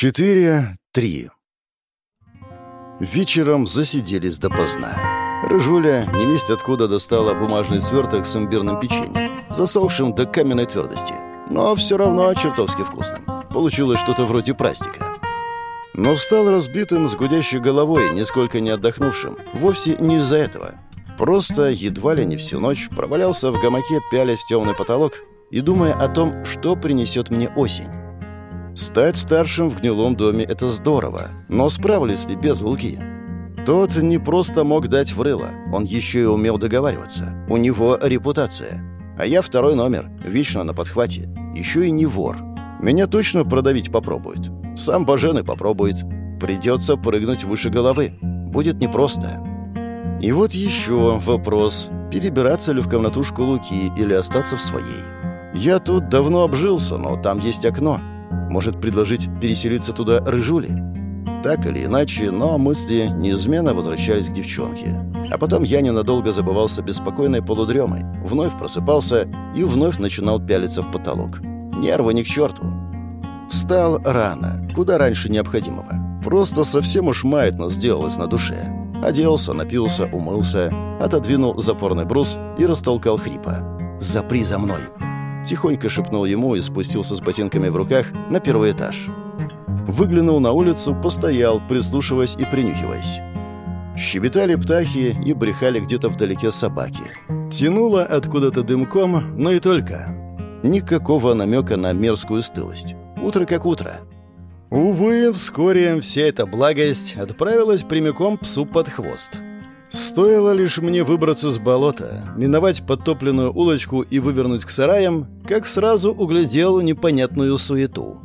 Четыре, три. Вечером засиделись допоздна. Рыжуля невесть откуда достала бумажный сверток с имбирным печеньем, засохшим до каменной твердости, но все равно чертовски вкусным. Получилось что-то вроде праздника. Но встал разбитым с гудящей головой, нисколько не отдохнувшим, вовсе не из-за этого. Просто едва ли не всю ночь провалялся в гамаке, пялясь в темный потолок и думая о том, что принесет мне осень. Стать старшим в гнилом доме — это здорово, но справлюсь ли без Луки? Тот не просто мог дать врыло, он еще и умел договариваться. У него репутация. А я второй номер, вечно на подхвате. Еще и не вор. Меня точно продавить попробует. Сам Бажены попробует. Придется прыгнуть выше головы. Будет непросто. И вот еще вопрос. Перебираться ли в комнатушку Луки или остаться в своей? Я тут давно обжился, но там есть окно. Может, предложить переселиться туда рыжули? Так или иначе, но мысли неизменно возвращались к девчонке. А потом я ненадолго забывался беспокойной полудремой, вновь просыпался и вновь начинал пялиться в потолок. Нервы ни к черту. Встал рано, куда раньше необходимого. Просто совсем уж маятно сделалось на душе. Оделся, напился, умылся, отодвинул запорный брус и растолкал хрипа. «Запри за мной!» Тихонько шепнул ему и спустился с ботинками в руках на первый этаж. Выглянул на улицу, постоял, прислушиваясь и принюхиваясь. Щебетали птахи и брехали где-то вдалеке собаки. Тянуло откуда-то дымком, но и только. Никакого намека на мерзкую стылость. Утро как утро. Увы, вскоре вся эта благость отправилась прямиком псу под хвост. Стоило лишь мне выбраться с болота, миновать подтопленную улочку и вывернуть к сараям, как сразу углядел непонятную суету.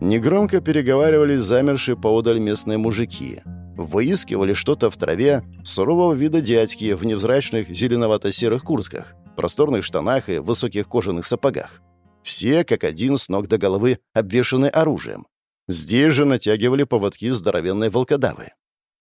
Негромко переговаривались замершие поодаль местные мужики. Выискивали что-то в траве сурового вида дядьки в невзрачных зеленовато-серых куртках, просторных штанах и высоких кожаных сапогах. Все, как один, с ног до головы, обвешаны оружием. Здесь же натягивали поводки здоровенной волкодавы.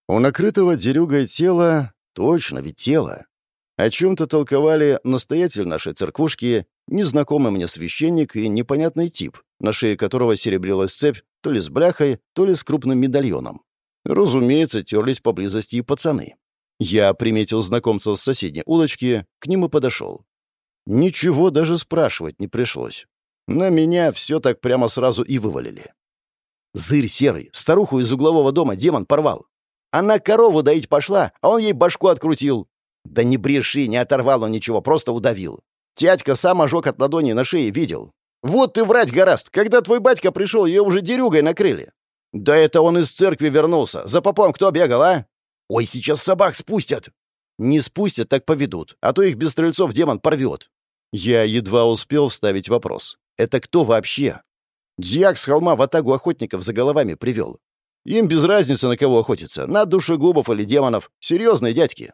У накрытого дерюгой тела Точно, ведь тело. О чем-то толковали настоятель нашей церквушки, незнакомый мне священник и непонятный тип, на шее которого серебрилась цепь то ли с бляхой, то ли с крупным медальоном. Разумеется, терлись поблизости и пацаны. Я приметил знакомца с соседней улочки, к ним и подошел. Ничего даже спрашивать не пришлось. На меня все так прямо сразу и вывалили. Зырь серый, старуху из углового дома демон порвал. Она корову доить пошла, а он ей башку открутил. Да не бреши, не оторвал он ничего, просто удавил. Тятька сам ожог от ладони на шее видел. Вот ты врать гораст, когда твой батька пришел, ее уже дерюгой накрыли. Да это он из церкви вернулся. За попом кто бегал, а? Ой, сейчас собак спустят. Не спустят, так поведут, а то их без стрельцов демон порвет. Я едва успел вставить вопрос. Это кто вообще? Дьяк с холма в атагу охотников за головами привел. Им без разницы, на кого охотиться, на душегубов или демонов. Серьезные дядьки.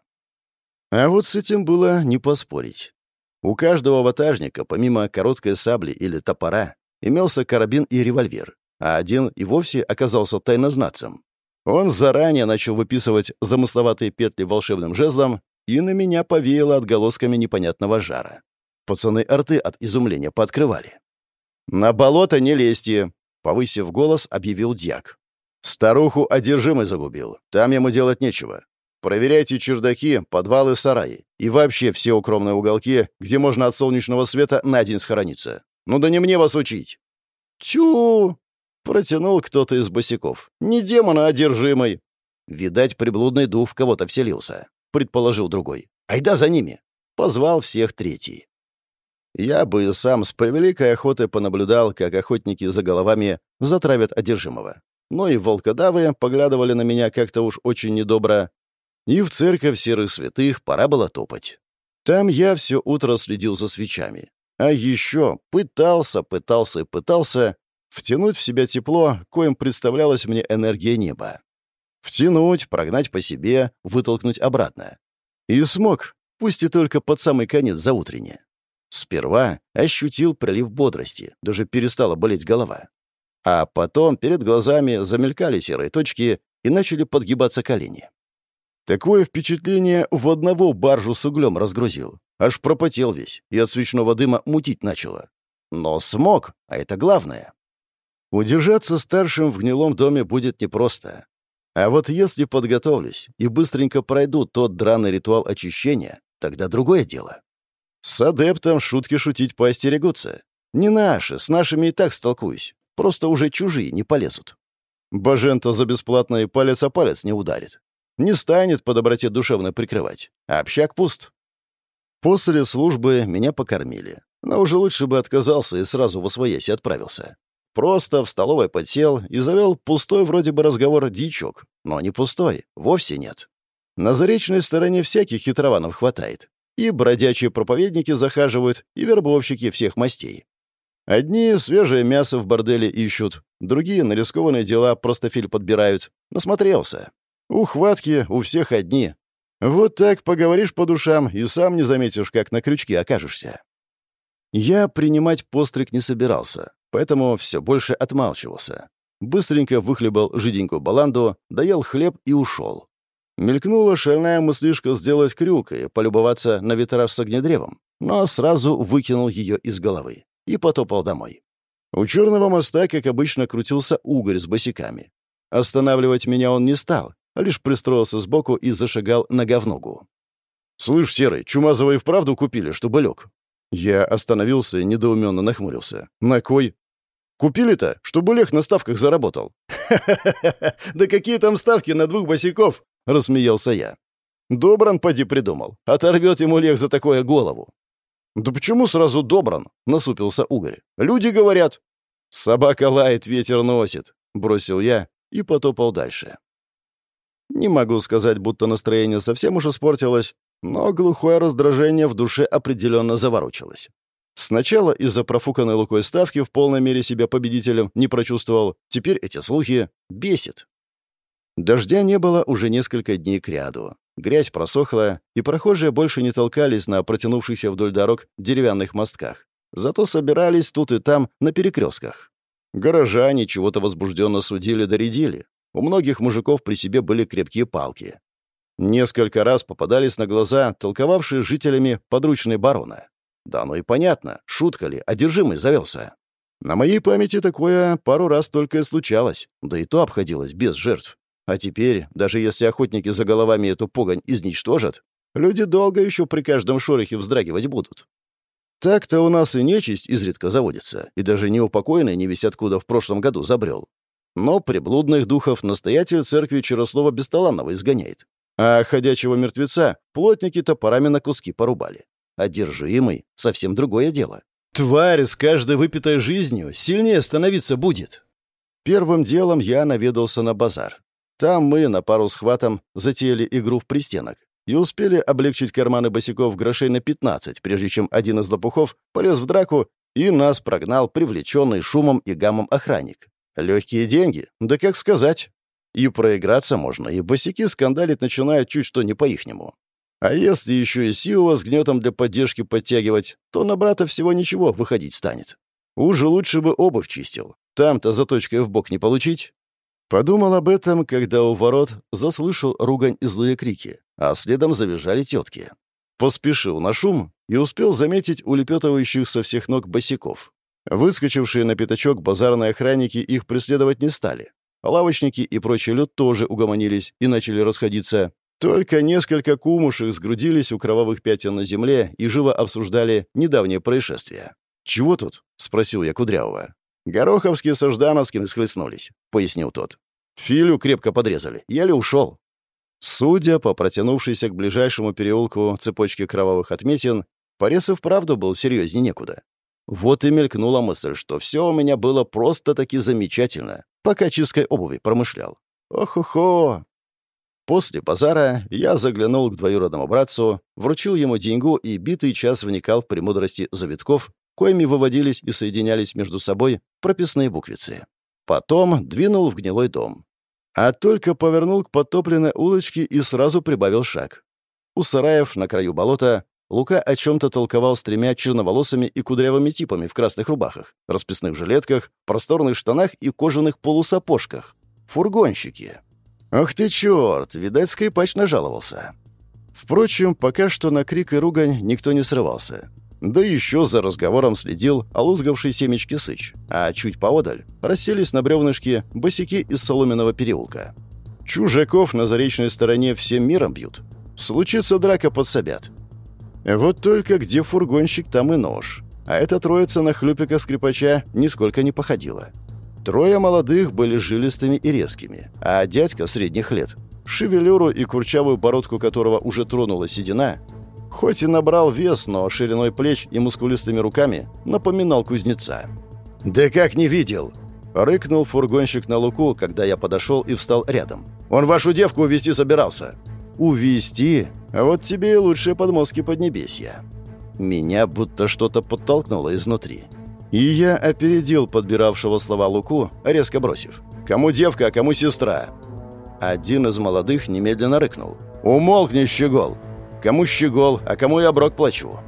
А вот с этим было не поспорить. У каждого ватажника, помимо короткой сабли или топора, имелся карабин и револьвер, а один и вовсе оказался тайнознацем. Он заранее начал выписывать замысловатые петли волшебным жезлом, и на меня повеяло отголосками непонятного жара. Пацаны арты от изумления пооткрывали. «На болото не лезьте!» — повысив голос, объявил дьяк. Старуху одержимый загубил. Там ему делать нечего. Проверяйте чердаки, подвалы, сараи. И вообще все укромные уголки, где можно от солнечного света на день схорониться. Ну да не мне вас учить. Тю! Протянул кто-то из босиков. Не демон, а одержимый. Видать, приблудный дух в кого-то вселился. Предположил другой. Айда за ними. Позвал всех третий. Я бы сам с превеликой охотой понаблюдал, как охотники за головами затравят одержимого но и волкодавы поглядывали на меня как-то уж очень недобро. И в церковь серых святых пора было топать. Там я все утро следил за свечами. А еще пытался, пытался и пытался втянуть в себя тепло, коим представлялась мне энергия неба. Втянуть, прогнать по себе, вытолкнуть обратно. И смог, пусть и только под самый конец за утреннее. Сперва ощутил прилив бодрости, даже перестала болеть голова. А потом перед глазами замелькали серые точки и начали подгибаться колени. Такое впечатление в одного баржу с углем разгрузил. Аж пропотел весь, и от свечного дыма мутить начало. Но смог, а это главное. Удержаться старшим в гнилом доме будет непросто. А вот если подготовлюсь и быстренько пройду тот драный ритуал очищения, тогда другое дело. С адептом шутки шутить поостерегутся. Не наши, с нашими и так столкуюсь. Просто уже чужие не полезут. Бажента за бесплатно и палец о палец не ударит. Не станет по доброте душевно прикрывать. Общак пуст. После службы меня покормили. Но уже лучше бы отказался и сразу в освоясь отправился. Просто в столовой подсел и завел пустой вроде бы разговор дичок. Но не пустой, вовсе нет. На заречной стороне всяких хитрованов хватает. И бродячие проповедники захаживают, и вербовщики всех мастей. Одни свежее мясо в борделе ищут, другие на рискованные дела простофиль подбирают. Насмотрелся. Ухватки у всех одни. Вот так поговоришь по душам и сам не заметишь, как на крючке окажешься. Я принимать постриг не собирался, поэтому все больше отмалчивался. Быстренько выхлебал жиденькую баланду, доел хлеб и ушел. Мелькнула шальная мыслишка сделать крюк и полюбоваться на витраж с огнедревом, но сразу выкинул ее из головы и потопал домой. У черного моста, как обычно, крутился угорь с босиками. Останавливать меня он не стал, а лишь пристроился сбоку и зашагал нога в ногу. «Слышь, Серый, Чумазова и вправду купили, чтобы лег?» Я остановился и недоуменно нахмурился. «На кой?» «Купили-то, чтобы Лех на ставках заработал». «Ха-ха-ха! Да какие там ставки на двух босиков?» — рассмеялся я. «Добран, поди, придумал. Оторвет ему Лех за такое голову». «Да почему сразу Добран?» — насупился Угорь. «Люди говорят». «Собака лает, ветер носит», — бросил я и потопал дальше. Не могу сказать, будто настроение совсем уж испортилось, но глухое раздражение в душе определенно заворочилось. Сначала из-за профуканной лукой ставки в полной мере себя победителем не прочувствовал, теперь эти слухи бесит. Дождя не было уже несколько дней кряду. Грязь просохла, и прохожие больше не толкались на протянувшихся вдоль дорог деревянных мостках. Зато собирались тут и там на перекрестках. Горожане чего-то возбужденно судили доредили. У многих мужиков при себе были крепкие палки. Несколько раз попадались на глаза толковавшие жителями подручной барона. Да ну и понятно, шутка ли, одержимый завелся. На моей памяти такое пару раз только и случалось, да и то обходилось без жертв. А теперь, даже если охотники за головами эту погонь изничтожат, люди долго еще при каждом шорохе вздрагивать будут. Так-то у нас и нечисть изредка заводится, и даже неупокоенный не весь откуда в прошлом году забрел. Но приблудных духов настоятель церкви Чарослова Бесталанного изгоняет. А ходячего мертвеца плотники топорами на куски порубали. Одержимый — совсем другое дело. Тварь с каждой выпитой жизнью сильнее становиться будет. Первым делом я наведался на базар. Там мы на пару с хватом затеяли игру в пристенок и успели облегчить карманы босиков грошей на 15, прежде чем один из лопухов полез в драку и нас прогнал привлеченный шумом и гамом охранник. Легкие деньги? Да как сказать. И проиграться можно, и босики скандалить начинают чуть что не по-ихнему. А если еще и Сиова с гнетом для поддержки подтягивать, то на брата всего ничего выходить станет. Уже лучше бы обувь чистил. Там-то заточкой в бок не получить. Подумал об этом, когда у ворот заслышал ругань и злые крики, а следом завизжали тетки. Поспешил на шум и успел заметить улепетывающих со всех ног босиков. Выскочившие на пятачок базарные охранники их преследовать не стали. Лавочники и прочий люд тоже угомонились и начали расходиться. Только несколько кумушек сгрудились у кровавых пятен на земле и живо обсуждали недавнее происшествие. «Чего тут?» — спросил я Кудрявого. «Гороховские со Ждановским схлестнулись», — пояснил тот. «Филю крепко подрезали. Еле ушел». Судя по протянувшейся к ближайшему переулку цепочке кровавых отметин, порез и вправду был серьезнее некуда. Вот и мелькнула мысль, что все у меня было просто-таки замечательно, пока чисткой обуви промышлял. Ох-хо-хо! После базара я заглянул к двоюродному братцу, вручил ему деньгу и битый час вникал в премудрости завитков, коими выводились и соединялись между собой прописные буквицы. Потом двинул в гнилой дом. А только повернул к подтопленной улочке и сразу прибавил шаг. У сараев на краю болота Лука о чем-то толковал с тремя черноволосыми и кудрявыми типами в красных рубахах, расписных жилетках, просторных штанах и кожаных полусапожках. Фургонщики. Ах ты черт, видать, скрипач нажаловался. Впрочем, пока что на крик и ругань никто не срывался. Да еще за разговором следил олузгавший семечки сыч, а чуть поодаль расселись на бревнышке босики из соломенного переулка. Чужаков на заречной стороне всем миром бьют. Случится драка, подсобят. Вот только где фургонщик, там и нож. А эта троица на хлюпика-скрипача нисколько не походила. Трое молодых были жилистыми и резкими, а дядька средних лет, шевелюру и курчавую бородку которого уже тронула седина, хоть и набрал вес, но шириной плеч и мускулистыми руками напоминал кузнеца. «Да как не видел!» — рыкнул фургонщик на луку, когда я подошел и встал рядом. «Он вашу девку увезти собирался!» «Увезти? А вот тебе и лучшие подмозги Поднебесья!» Меня будто что-то подтолкнуло изнутри. И я опередил подбиравшего слова Луку, резко бросив. «Кому девка, а кому сестра?» Один из молодых немедленно рыкнул. «Умолкни, щегол! Кому щегол, а кому я брок плачу?»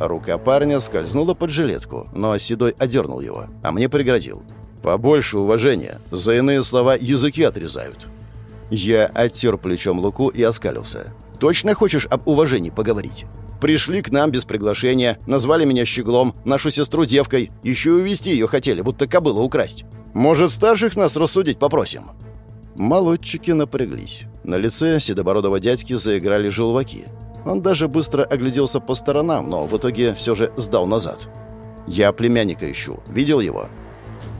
Рука парня скользнула под жилетку, но Седой одернул его, а мне пригрозил. «Побольше уважения. За иные слова языки отрезают». Я оттер плечом Луку и оскалился. «Точно хочешь об уважении поговорить?» Пришли к нам без приглашения, назвали меня щеглом, нашу сестру девкой, еще и увезти ее хотели, будто кобылу украсть. Может, старших нас рассудить попросим?» Молодчики напряглись. На лице седобородого дядьки заиграли желваки. Он даже быстро огляделся по сторонам, но в итоге все же сдал назад. «Я племянника ищу. Видел его?»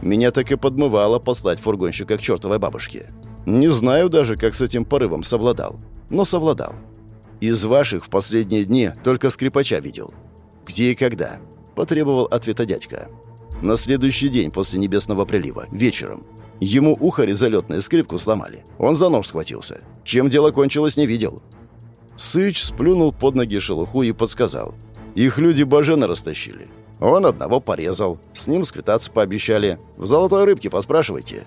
Меня так и подмывало послать фургонщика к чертовой бабушке. Не знаю даже, как с этим порывом совладал. Но совладал. Из ваших в последние дни только скрипача видел. Где и когда? Потребовал ответа дядька. На следующий день после небесного прилива, вечером. Ему ухари залетные скрипку сломали. Он за нож схватился. Чем дело кончилось, не видел. Сыч сплюнул под ноги шелуху и подсказал. Их люди бажена растащили. Он одного порезал. С ним сквитаться пообещали. В золотой рыбке поспрашивайте.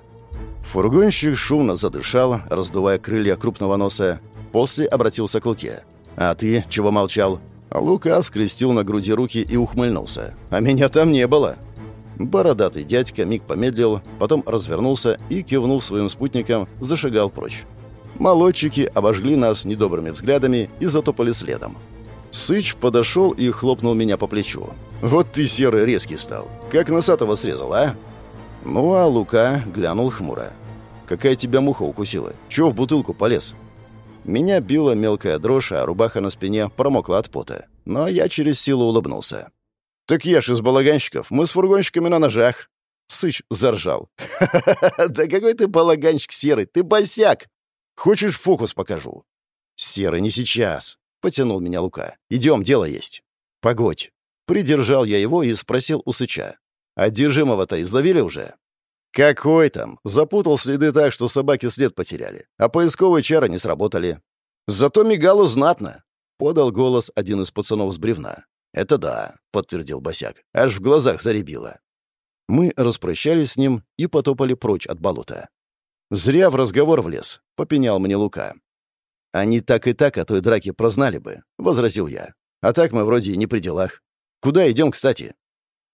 Фургонщик шумно задышал, раздувая крылья крупного носа, После обратился к Луке. «А ты чего молчал?» Лука скрестил на груди руки и ухмыльнулся. «А меня там не было!» Бородатый дядька миг помедлил, потом развернулся и, кивнув своим спутникам, зашагал прочь. Молодчики обожгли нас недобрыми взглядами и затопали следом. Сыч подошел и хлопнул меня по плечу. «Вот ты серый резкий стал. Как носатого срезал, а?» Ну, а Лука глянул хмуро. «Какая тебя муха укусила? Чего в бутылку полез?» Меня била мелкая дрожь, а рубаха на спине промокла от пота. Но я через силу улыбнулся. «Так я ж из балаганщиков. Мы с фургонщиками на ножах». Сыч заржал. да какой ты балаганщик серый, ты босяк! Хочешь, фокус покажу?» «Серый, не сейчас», — потянул меня Лука. «Идем, дело есть». «Погодь». Придержал я его и спросил у Сыча. «Одержимого-то изловили уже?» «Какой там? Запутал следы так, что собаки след потеряли, а поисковые чары не сработали. Зато мигало знатно», — подал голос один из пацанов с бревна. «Это да», — подтвердил Босяк, аж в глазах заребило. Мы распрощались с ним и потопали прочь от болота. «Зря в разговор влез», — попенял мне Лука. «Они так и так о той драке прознали бы», — возразил я. «А так мы вроде и не при делах. Куда идем, кстати?»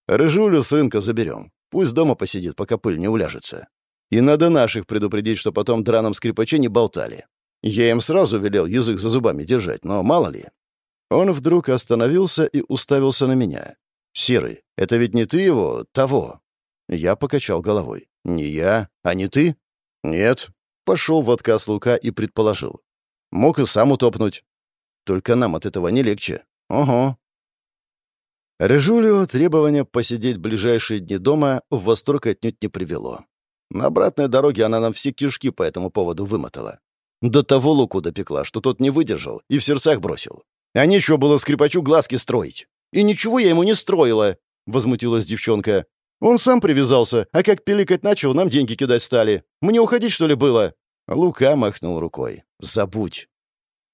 «Рыжулю с рынка заберем. Пусть дома посидит, пока пыль не уляжется. И надо наших предупредить, что потом драном скрипаче не болтали. Я им сразу велел язык за зубами держать, но мало ли. Он вдруг остановился и уставился на меня. «Серый, это ведь не ты его, того?» Я покачал головой. «Не я, а не ты?» «Нет». Пошел в отказ Лука и предположил. «Мог и сам утопнуть. Только нам от этого не легче». «Ого, Режулио требование посидеть ближайшие дни дома в восторг отнюдь не привело. На обратной дороге она нам все кишки по этому поводу вымотала. До того луку допекла, что тот не выдержал и в сердцах бросил. А нечего было скрипачу глазки строить. И ничего я ему не строила, — возмутилась девчонка. Он сам привязался, а как пиликать начал, нам деньги кидать стали. Мне уходить, что ли, было?» Лука махнул рукой. «Забудь».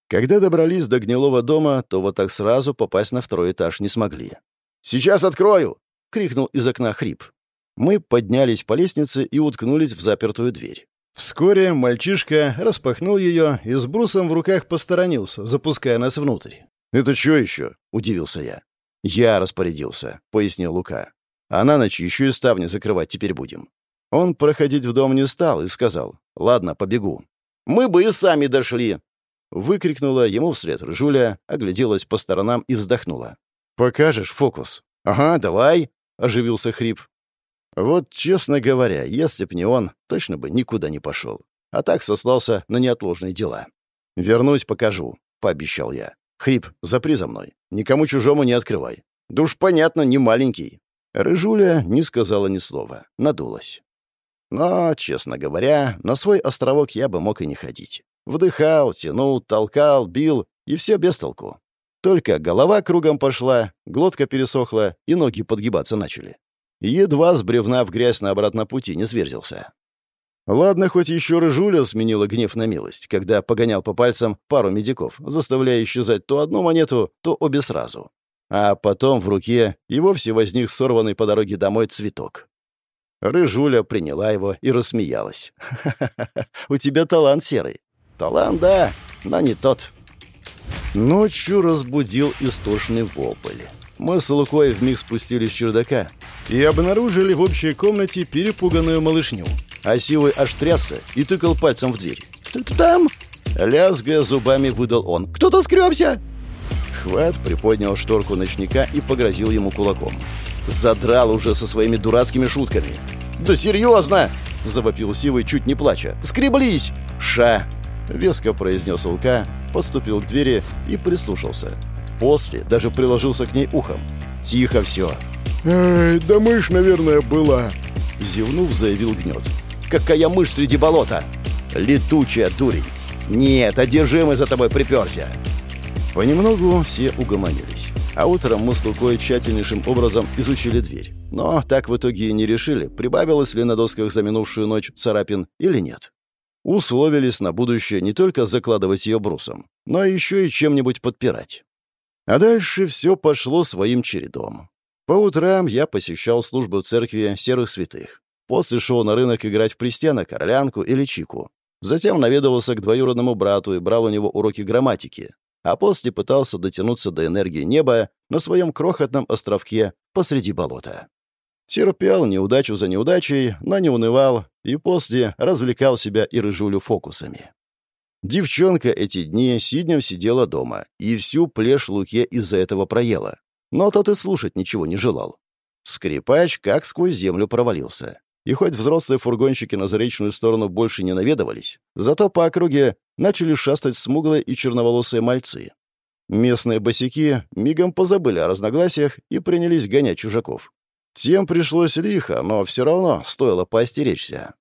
Когда добрались до гнилого дома, то вот так сразу попасть на второй этаж не смогли. «Сейчас открою!» — крикнул из окна хрип. Мы поднялись по лестнице и уткнулись в запертую дверь. Вскоре мальчишка распахнул ее и с брусом в руках посторонился, запуская нас внутрь. «Это что еще?» — удивился я. «Я распорядился», — пояснил Лука. «А на ночь еще и ставни закрывать теперь будем». Он проходить в дом не стал и сказал, «Ладно, побегу». «Мы бы и сами дошли!» Выкрикнула ему вслед Рыжуля, огляделась по сторонам и вздохнула. «Покажешь фокус?» «Ага, давай», — оживился Хрип. Вот, честно говоря, если б не он, точно бы никуда не пошел. А так сослался на неотложные дела. «Вернусь, покажу», — пообещал я. «Хрип, запри за мной. Никому чужому не открывай. Да уж понятно, не маленький». Рыжуля не сказала ни слова, надулась. Но, честно говоря, на свой островок я бы мог и не ходить. Вдыхал, тянул, толкал, бил, и все без толку. Только голова кругом пошла, глотка пересохла, и ноги подгибаться начали. Едва с бревна в грязь на обратном пути не сверзился. Ладно, хоть еще Рыжуля сменила гнев на милость, когда погонял по пальцам пару медиков, заставляя исчезать то одну монету, то обе сразу. А потом в руке и вовсе возник сорванный по дороге домой цветок. Рыжуля приняла его и рассмеялась. «Ха-ха-ха, у тебя талант серый». «Талант, да, но не тот». Ночью разбудил истошный вопль. Мы с Лукой вмиг спустились с чердака и обнаружили в общей комнате перепуганную малышню. А Сивый аж трясся и тыкал пальцем в дверь. «Кто-то там?» Лязгая зубами, выдал он. «Кто-то скребся!» Хват приподнял шторку ночника и погрозил ему кулаком. Задрал уже со своими дурацкими шутками. «Да серьезно!» — завопил Сивый, чуть не плача. «Скреблись!» «Ша!» — веско произнес Лука, подступил к двери и прислушался. После даже приложился к ней ухом. «Тихо все!» «Эй, да мышь, наверное, была!» Зевнув, заявил гнет. «Какая мышь среди болота!» «Летучая дурень!» «Нет, одержимый за тобой приперся!» Понемногу все угомонились. А утром мы с Лукой тщательнейшим образом изучили дверь. Но так в итоге и не решили, прибавилось ли на досках за минувшую ночь царапин или нет. Условились на будущее не только закладывать ее брусом, но еще и чем-нибудь подпирать. А дальше все пошло своим чередом. По утрам я посещал службу в церкви серых святых. После шел на рынок играть в пристенок, орлянку или чику. Затем наведывался к двоюродному брату и брал у него уроки грамматики, а после пытался дотянуться до энергии неба на своем крохотном островке посреди болота. Терпел неудачу за неудачей, но не унывал, и после развлекал себя и рыжулю фокусами. Девчонка эти дни сиднем сидела дома и всю плешь Луке из-за этого проела. Но тот и слушать ничего не желал. Скрипач как сквозь землю провалился. И хоть взрослые фургонщики на заречную сторону больше не наведывались, зато по округе начали шастать смуглые и черноволосые мальцы. Местные босяки мигом позабыли о разногласиях и принялись гонять чужаков. Тем пришлось лихо, но все равно стоило поостеречься.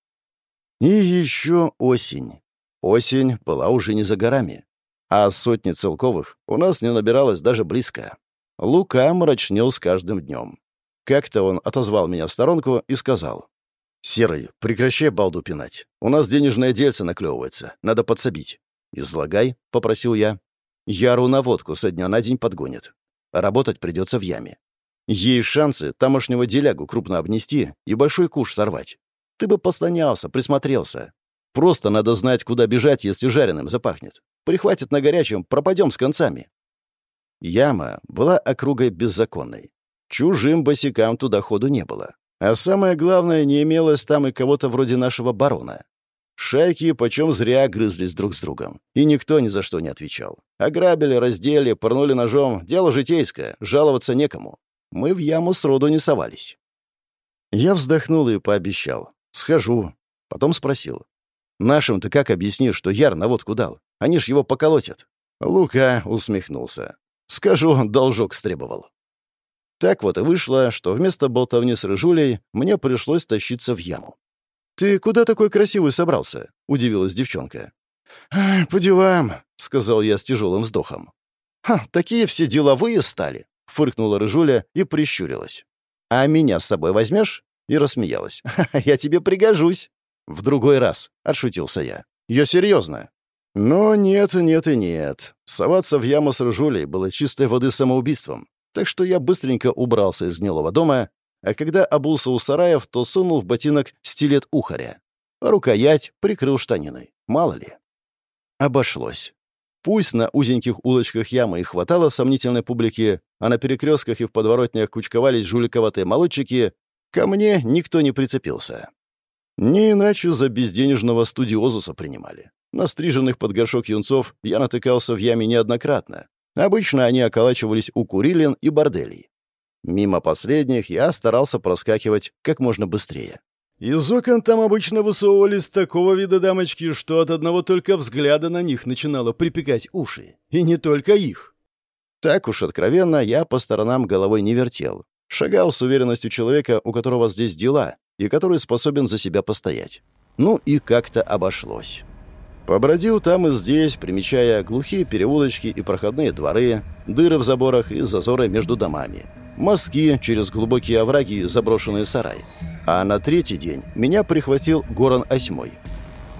И еще осень. Осень была уже не за горами. А сотни целковых у нас не набиралось даже близко. Лука мрачнел с каждым днем. Как-то он отозвал меня в сторонку и сказал. «Серый, прекращай балду пинать. У нас денежное дельце наклевывается. Надо подсобить». «Излагай», — попросил я. «Яру на водку со дня на день подгонит. Работать придется в яме. Есть шансы тамошнего делягу крупно обнести и большой куш сорвать. Ты бы послонялся, присмотрелся. Просто надо знать, куда бежать, если жареным запахнет. Прихватит на горячем, пропадем с концами». Яма была округой беззаконной. Чужим босикам туда ходу не было. А самое главное, не имелось там и кого-то вроде нашего барона. Шайки почем зря грызлись друг с другом. И никто ни за что не отвечал. Ограбили, раздели, порнули ножом. Дело житейское, жаловаться некому. Мы в яму сроду не совались. Я вздохнул и пообещал. Схожу. Потом спросил. Нашим ты как объяснишь, что Яр на водку дал? Они ж его поколотят. Лука усмехнулся. Скажу, должок стребовал. Так вот и вышло, что вместо болтовни с Рыжулей мне пришлось тащиться в яму. «Ты куда такой красивый собрался?» — удивилась девчонка. «По делам», — сказал я с тяжелым вздохом. «Ха, такие все деловые стали», — фыркнула Рыжуля и прищурилась. «А меня с собой возьмешь?» И рассмеялась. «Я тебе пригожусь». «В другой раз», — отшутился я. «Я серьезно». Но нет, нет и нет. Соваться в яму с Рыжулей было чистой воды самоубийством. Так что я быстренько убрался из гнилого дома, а когда обулся у сараев, то сунул в ботинок стилет ухаря. Рукоять прикрыл штаниной. Мало ли. Обошлось. Пусть на узеньких улочках ямы и хватало сомнительной публики, а на перекрестках и в подворотнях кучковались жуликоватые молодчики, ко мне никто не прицепился. Не иначе за безденежного студиозуса принимали. На стриженных под горшок юнцов я натыкался в яме неоднократно, Обычно они околачивались у курилин и борделей. Мимо последних я старался проскакивать как можно быстрее. Из окон там обычно высовывались такого вида дамочки, что от одного только взгляда на них начинало припекать уши. И не только их. Так уж откровенно я по сторонам головой не вертел. Шагал с уверенностью человека, у которого здесь дела, и который способен за себя постоять. Ну и как-то обошлось. Побродил там и здесь, примечая глухие переулочки и проходные дворы, дыры в заборах и зазоры между домами мостки через глубокие овраги и заброшенные сараи. А на третий день меня прихватил Горан Осьмой.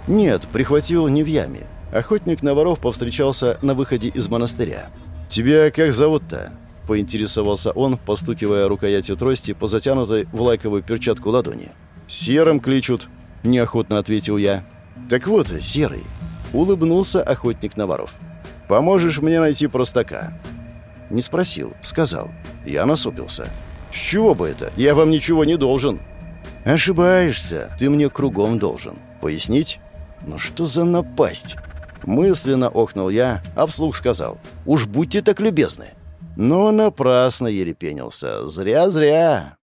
Нет, прихватил не в яме. Охотник на воров повстречался на выходе из монастыря. «Тебя как зовут-то?» — поинтересовался он, постукивая рукоятью трости по затянутой в лайковую перчатку ладони. «Серым кличут», — неохотно ответил я. «Так вот, Серый», — улыбнулся охотник на воров. «Поможешь мне найти простака?» Не спросил, сказал. Я насупился. «С чего бы это? Я вам ничего не должен». «Ошибаешься. Ты мне кругом должен. Пояснить?» «Ну что за напасть?» Мысленно охнул я, а вслух сказал. «Уж будьте так любезны». Но напрасно ерепенился. Зря-зря.